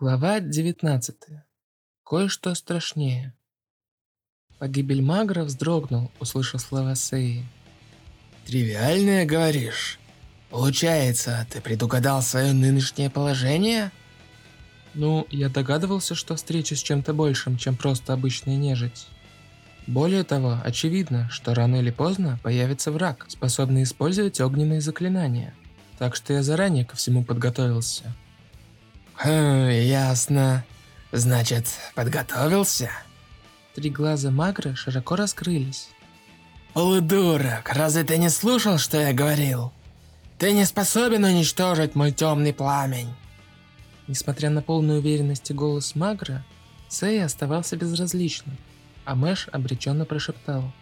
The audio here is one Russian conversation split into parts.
Глава 19. Кое-что страшнее. Погибель Магра вздрогнул, услышав слова Сеи. «Тривиальное, говоришь? Получается, ты предугадал свое нынешнее положение?» Ну, я догадывался, что встречу с чем-то большим, чем просто обычная нежить. Более того, очевидно, что рано или поздно появится враг, способный использовать огненные заклинания. Так что я заранее ко всему подготовился. Хм, ясно. Значит, подготовился? Три глаза Магры широко раскрылись. Полудурок, разве ты не слушал, что я говорил? Ты не способен уничтожить мой темный пламень. Несмотря на полную уверенность и голос Магра, Сэй оставался безразличным, а Мэш обреченно прошептал.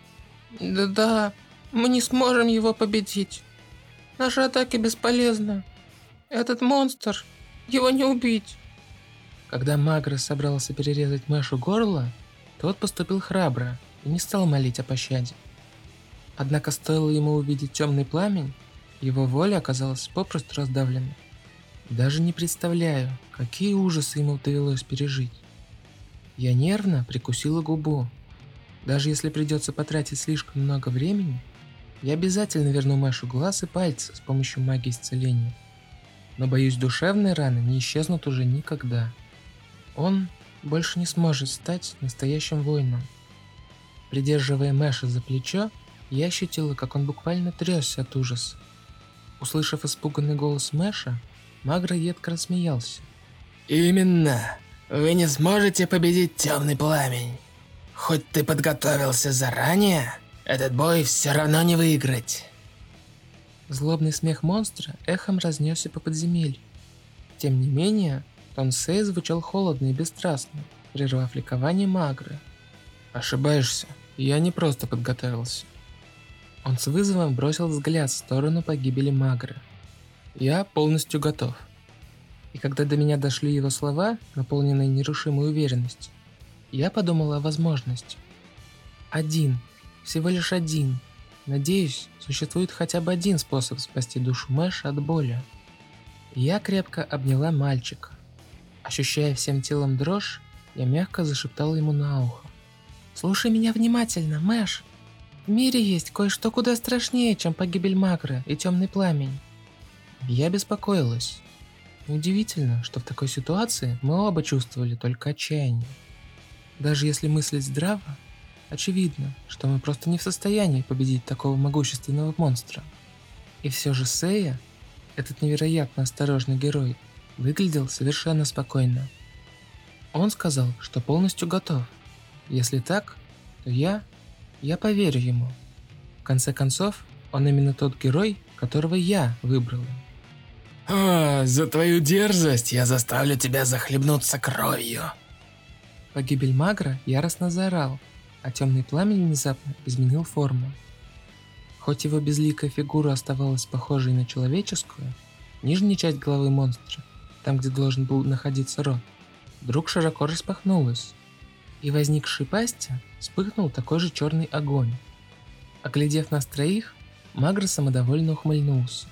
«Да-да, мы не сможем его победить. Наши атаки бесполезны. Этот монстр его не убить!» Когда Магрос собрался перерезать Мэшу горло, тот поступил храбро и не стал молить о пощаде. Однако стоило ему увидеть темный пламень, его воля оказалась попросту раздавлена. Даже не представляю, какие ужасы ему довелось пережить. Я нервно прикусила губу. Даже если придется потратить слишком много времени, я обязательно верну Мэшу глаз и пальцы с помощью магии исцеления но боюсь, душевные раны не исчезнут уже никогда. Он больше не сможет стать настоящим воином. Придерживая Мэша за плечо, я ощутила, как он буквально трясся от ужаса. Услышав испуганный голос Мэша, Магра едко рассмеялся. «Именно! Вы не сможете победить темный пламень. Хоть ты подготовился заранее, этот бой все равно не выиграть». Злобный смех монстра эхом разнесся по подземелью. Тем не менее, тон Сэй звучал холодно и бесстрастно, прервав ликование Магры. «Ошибаешься, я не просто подготовился». Он с вызовом бросил взгляд в сторону погибели Магры. «Я полностью готов». И когда до меня дошли его слова, наполненные нерушимой уверенностью, я подумал о возможности. Один, всего лишь один, Надеюсь, существует хотя бы один способ спасти душу Мэша от боли. Я крепко обняла мальчика. Ощущая всем телом дрожь, я мягко зашептала ему на ухо. «Слушай меня внимательно, Мэш. В мире есть кое-что куда страшнее, чем погибель Макры и темный пламень». Я беспокоилась. Удивительно, что в такой ситуации мы оба чувствовали только отчаяние. Даже если мыслить здраво, Очевидно, что мы просто не в состоянии победить такого могущественного монстра. И все же Сея, этот невероятно осторожный герой, выглядел совершенно спокойно. Он сказал, что полностью готов. Если так, то я... я поверю ему. В конце концов, он именно тот герой, которого я выбрала. «А, за твою дерзость я заставлю тебя захлебнуться кровью!» Погибель Магра яростно заорал, а темный пламень внезапно изменил форму. Хоть его безликая фигура оставалась похожей на человеческую, нижняя часть головы монстра, там где должен был находиться рот, вдруг широко распахнулась, и возникшей пасти вспыхнул такой же черный огонь. Оглядев нас троих, Магра самодовольно ухмыльнулся.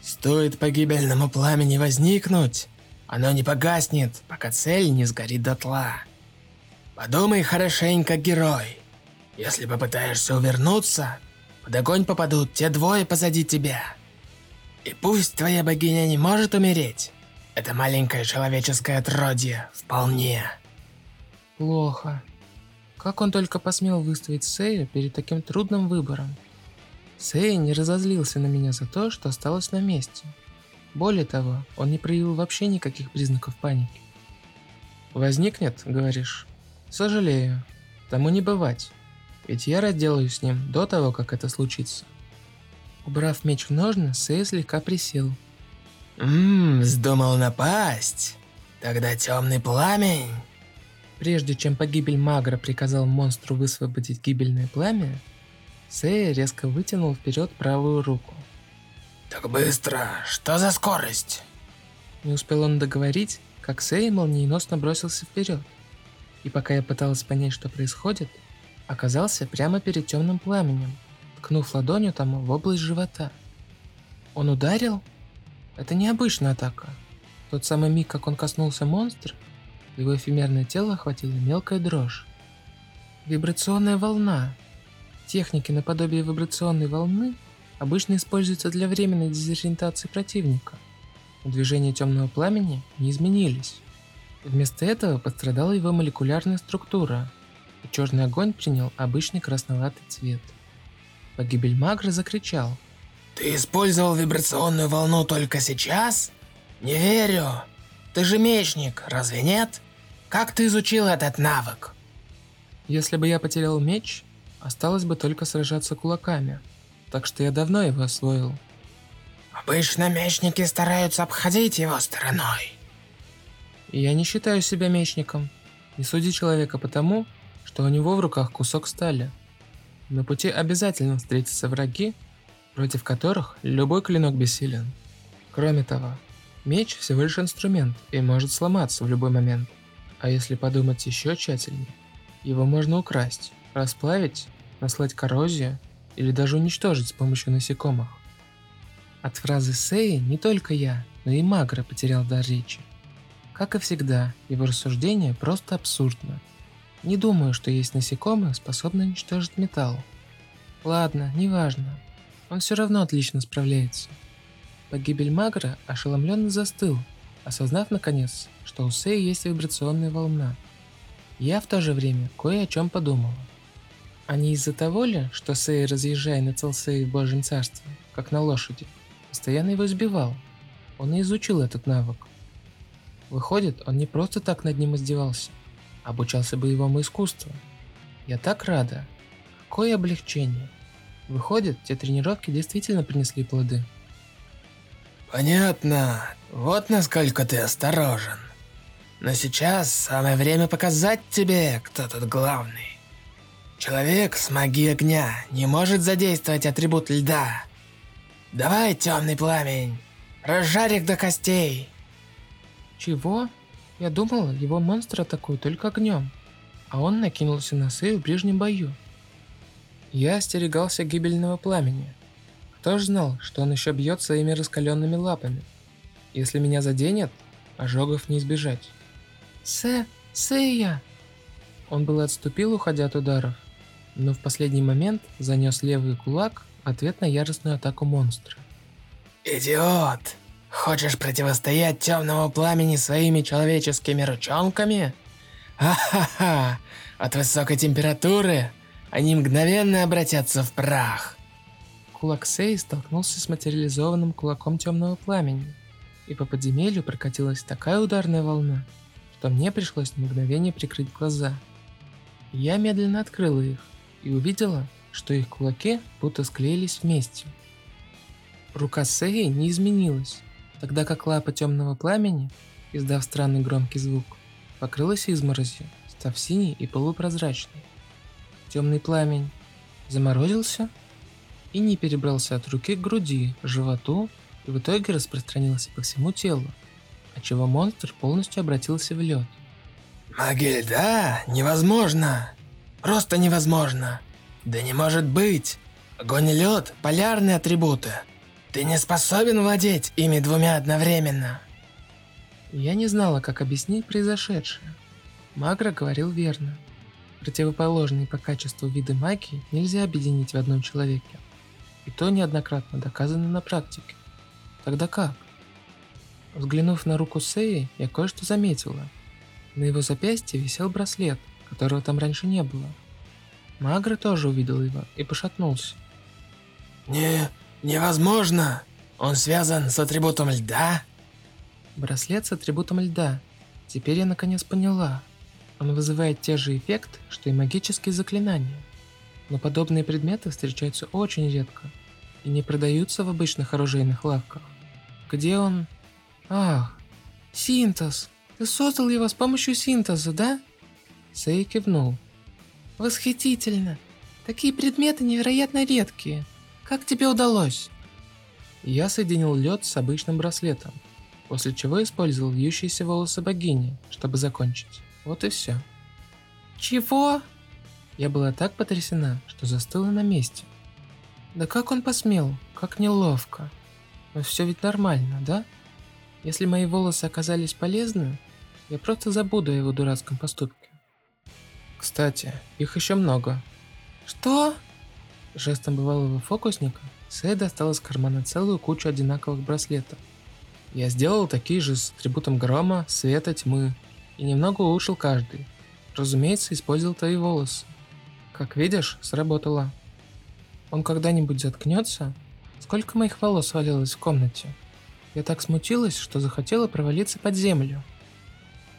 «Стоит погибельному пламени возникнуть, оно не погаснет, пока цель не сгорит дотла. Подумай хорошенько, герой. Если попытаешься увернуться, под огонь попадут те двое позади тебя. И пусть твоя богиня не может умереть, это маленькое человеческое отродье вполне. Плохо. Как он только посмел выставить Сею перед таким трудным выбором. Сея не разозлился на меня за то, что осталось на месте. Более того, он не проявил вообще никаких признаков паники. «Возникнет, говоришь?» Сожалею. Тому не бывать. Ведь я разделаюсь с ним до того, как это случится. Убрав меч в ножны, Сэй слегка присел. Ммм, вздумал напасть? Тогда темный пламень. Прежде чем погибель Магра приказал монстру высвободить гибельное пламя, Сэй резко вытянул вперед правую руку. Так быстро, что за скорость? Не успел он договорить, как Сэй молниеносно бросился вперед и пока я пыталась понять, что происходит, оказался прямо перед темным пламенем, ткнув ладонью тому в область живота. Он ударил? Это необычная атака. тот самый миг, как он коснулся монстра, его эфемерное тело охватила мелкая дрожь. Вибрационная волна. Техники наподобие вибрационной волны обычно используются для временной дезориентации противника. Движения темного пламени не изменились. Вместо этого пострадала его молекулярная структура, и черный огонь принял обычный красноватый цвет. Погибель Магра закричал. «Ты использовал вибрационную волну только сейчас? Не верю! Ты же мечник, разве нет? Как ты изучил этот навык?» Если бы я потерял меч, осталось бы только сражаться кулаками, так что я давно его освоил. Обычно мечники стараются обходить его стороной. Я не считаю себя мечником. Не суди человека потому, что у него в руках кусок стали. На пути обязательно встретятся враги, против которых любой клинок бессилен. Кроме того, меч всего лишь инструмент и может сломаться в любой момент. А если подумать еще тщательнее, его можно украсть, расплавить, наслать коррозию или даже уничтожить с помощью насекомых. От фразы Сеи не только я, но и Магра потерял дар речи. Как и всегда, его рассуждение просто абсурдно. Не думаю, что есть насекомые, способные уничтожить металл. Ладно, неважно. Он все равно отлично справляется. Погибель Магра ошеломленно застыл, осознав наконец, что у Сеи есть вибрационная волна – я в то же время кое о чем подумала. А не из-за того ли, что Сей, разъезжая на Целсей в Божьем Царстве, как на лошади, постоянно его сбивал? Он и изучил этот навык. Выходит, он не просто так над ним издевался, обучался боевому искусству. Я так рада. Какое облегчение. Выходит, те тренировки действительно принесли плоды. Понятно. Вот насколько ты осторожен. Но сейчас самое время показать тебе, кто тут главный. Человек с магией огня не может задействовать атрибут льда. Давай, темный пламень, разжарь их до костей. Чего? Я думал, его монстр атакует только огнем, а он накинулся на Сэй в ближнем бою. Я остерегался гибельного пламени. Кто ж знал, что он еще бьет своими раскаленными лапами? Если меня заденет, ожогов не избежать. «Сэ... Сэя!» Он был отступил, уходя от ударов, но в последний момент занес левый кулак ответ на яростную атаку монстра. «Идиот! Хочешь противостоять темному пламени своими человеческими ручонками? Ха-ха-ха! От высокой температуры они мгновенно обратятся в прах!» Кулак Сэй столкнулся с материализованным кулаком темного пламени, и по подземелью прокатилась такая ударная волна, что мне пришлось на мгновение прикрыть глаза. Я медленно открыла их и увидела, что их кулаки будто склеились вместе. Рука Сеи не изменилась, тогда как лапа темного пламени, издав странный громкий звук, покрылась изморозью, став синей и полупрозрачной. Темный пламень заморозился и не перебрался от руки к груди, животу и в итоге распространился по всему телу, отчего монстр полностью обратился в лед. «Магия льда? Невозможно! Просто невозможно! Да не может быть! Огонь и лед – полярные атрибуты! Ты не способен владеть ими двумя одновременно!» Я не знала, как объяснить произошедшее. Магра говорил верно. Противоположные по качеству виды магии нельзя объединить в одном человеке. И то неоднократно доказано на практике. Тогда как? Взглянув на руку Сеи, я кое-что заметила. На его запястье висел браслет, которого там раньше не было. Магра тоже увидел его и пошатнулся. «Не... невозможно! Он связан с атрибутом льда?» Браслет с атрибутом льда. Теперь я наконец поняла. Он вызывает те же эффекты, что и магические заклинания. Но подобные предметы встречаются очень редко и не продаются в обычных оружейных лавках. Где он? Ах, синтез. Ты создал его с помощью синтеза, да? Сэй кивнул. Восхитительно. Такие предметы невероятно редкие. Как тебе удалось? Я соединил лед с обычным браслетом, после чего использовал вьющиеся волосы богини, чтобы закончить. Вот и все. Чего? Я была так потрясена, что застыла на месте. Да как он посмел? Как неловко. Но все ведь нормально, да? Если мои волосы оказались полезны, я просто забуду о его дурацком поступке. Кстати, их еще много. Что? Жестом бывалого фокусника Сэй достал из кармана целую кучу одинаковых браслетов. Я сделал такие же с атрибутом грома, света, тьмы и немного улучшил каждый. Разумеется, использовал твои волосы. Как видишь, сработало. Он когда-нибудь заткнется? Сколько моих волос валялось в комнате? Я так смутилась, что захотела провалиться под землю.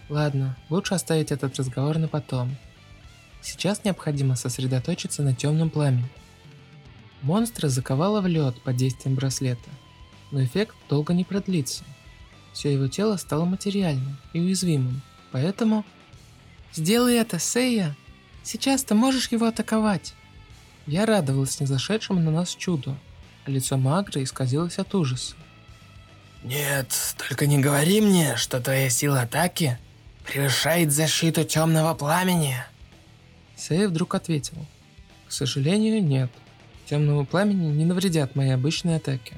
Ладно, лучше оставить этот разговор на потом. Сейчас необходимо сосредоточиться на темном пламени. Монстра заковало в лед под действием браслета, но эффект долго не продлится. Все его тело стало материальным и уязвимым, поэтому... «Сделай это, Сейя! Сейчас ты можешь его атаковать!» Я радовалась незашедшему на нас чуду, а лицо Магры исказилось от ужаса. «Нет, только не говори мне, что твоя сила атаки превышает защиту темного пламени!» Сэй вдруг ответил. «К сожалению, нет. Темному пламени не навредят мои обычные атаки».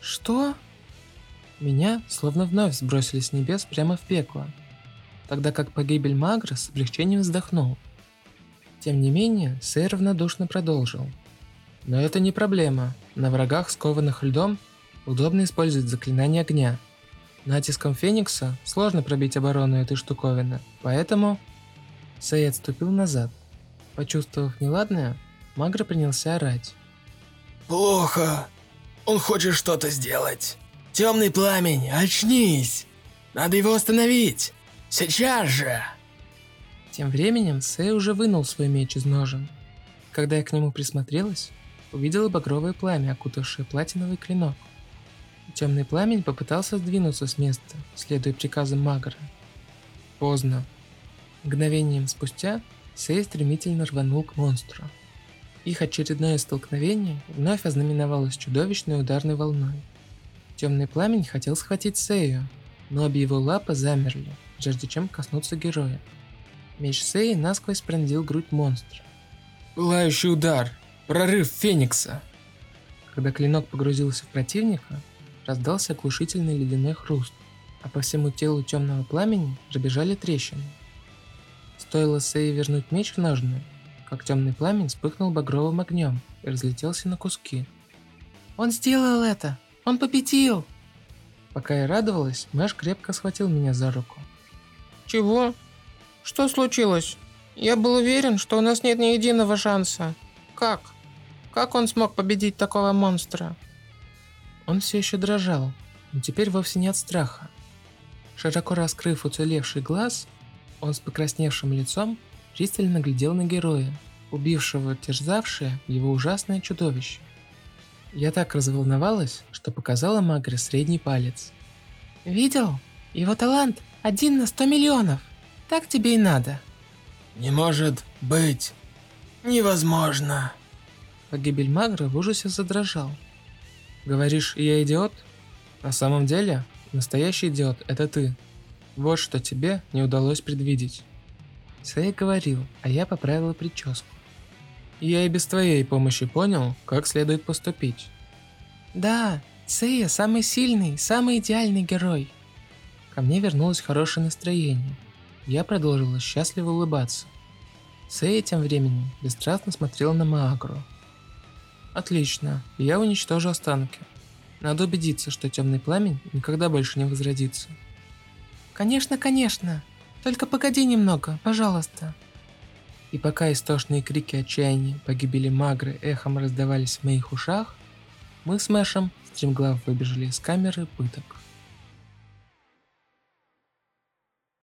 «Что?» Меня словно вновь сбросили с небес прямо в пекло, тогда как погибель Магра с облегчением вздохнул. Тем не менее, Сэй равнодушно продолжил. «Но это не проблема. На врагах, скованных льдом, удобно использовать заклинание огня. Натиском Феникса сложно пробить оборону этой штуковины, поэтому Сэй отступил назад. Почувствовав неладное, Магра принялся орать. «Плохо. Он хочет что-то сделать. Темный пламень, очнись! Надо его остановить! Сейчас же!» Тем временем Сэй уже вынул свой меч из ножен. Когда я к нему присмотрелась, увидела багровое пламя, окутавшее платиновый клинок. Темный пламень попытался сдвинуться с места, следуя приказам Магра. Поздно. Мгновением спустя Сей стремительно рванул к монстру. Их очередное столкновение вновь ознаменовалось чудовищной ударной волной. Темный пламень хотел схватить Сею, но обе его лапы замерли, прежде чем коснуться героя. Меч Сеи насквозь пронзил грудь монстра. Пылающий удар! Прорыв Феникса! Когда клинок погрузился в противника, раздался оглушительный ледяной хруст, а по всему телу темного пламени забежали трещины. Стоило Сэй вернуть меч в ножны, как темный пламень вспыхнул багровым огнем и разлетелся на куски. «Он сделал это! Он победил!» Пока я радовалась, Мэш крепко схватил меня за руку. «Чего? Что случилось? Я был уверен, что у нас нет ни единого шанса. Как? Как он смог победить такого монстра?» Он все еще дрожал, но теперь вовсе не от страха. Широко раскрыв уцелевший глаз, он с покрасневшим лицом пристально глядел на героя, убившего терзавшее его ужасное чудовище. Я так разволновалась, что показала Магре средний палец. «Видел? Его талант один на сто миллионов. Так тебе и надо». «Не может быть. Невозможно». Погибель Магры в ужасе задрожал. «Говоришь, я идиот? На самом деле, настоящий идиот – это ты. Вот что тебе не удалось предвидеть. Сэй говорил, а я поправила прическу. Я и без твоей помощи понял, как следует поступить. Да, Сэя самый сильный, самый идеальный герой. Ко мне вернулось хорошее настроение. Я продолжила счастливо улыбаться. Сэя тем временем бесстрастно смотрела на Маагру. Отлично, я уничтожу останки. Надо убедиться, что темный пламень никогда больше не возродится. «Конечно, конечно. Только погоди немного, пожалуйста». И пока истошные крики отчаяния погибели Магры эхом раздавались в моих ушах, мы с Мэшем стремглав выбежали из камеры пыток.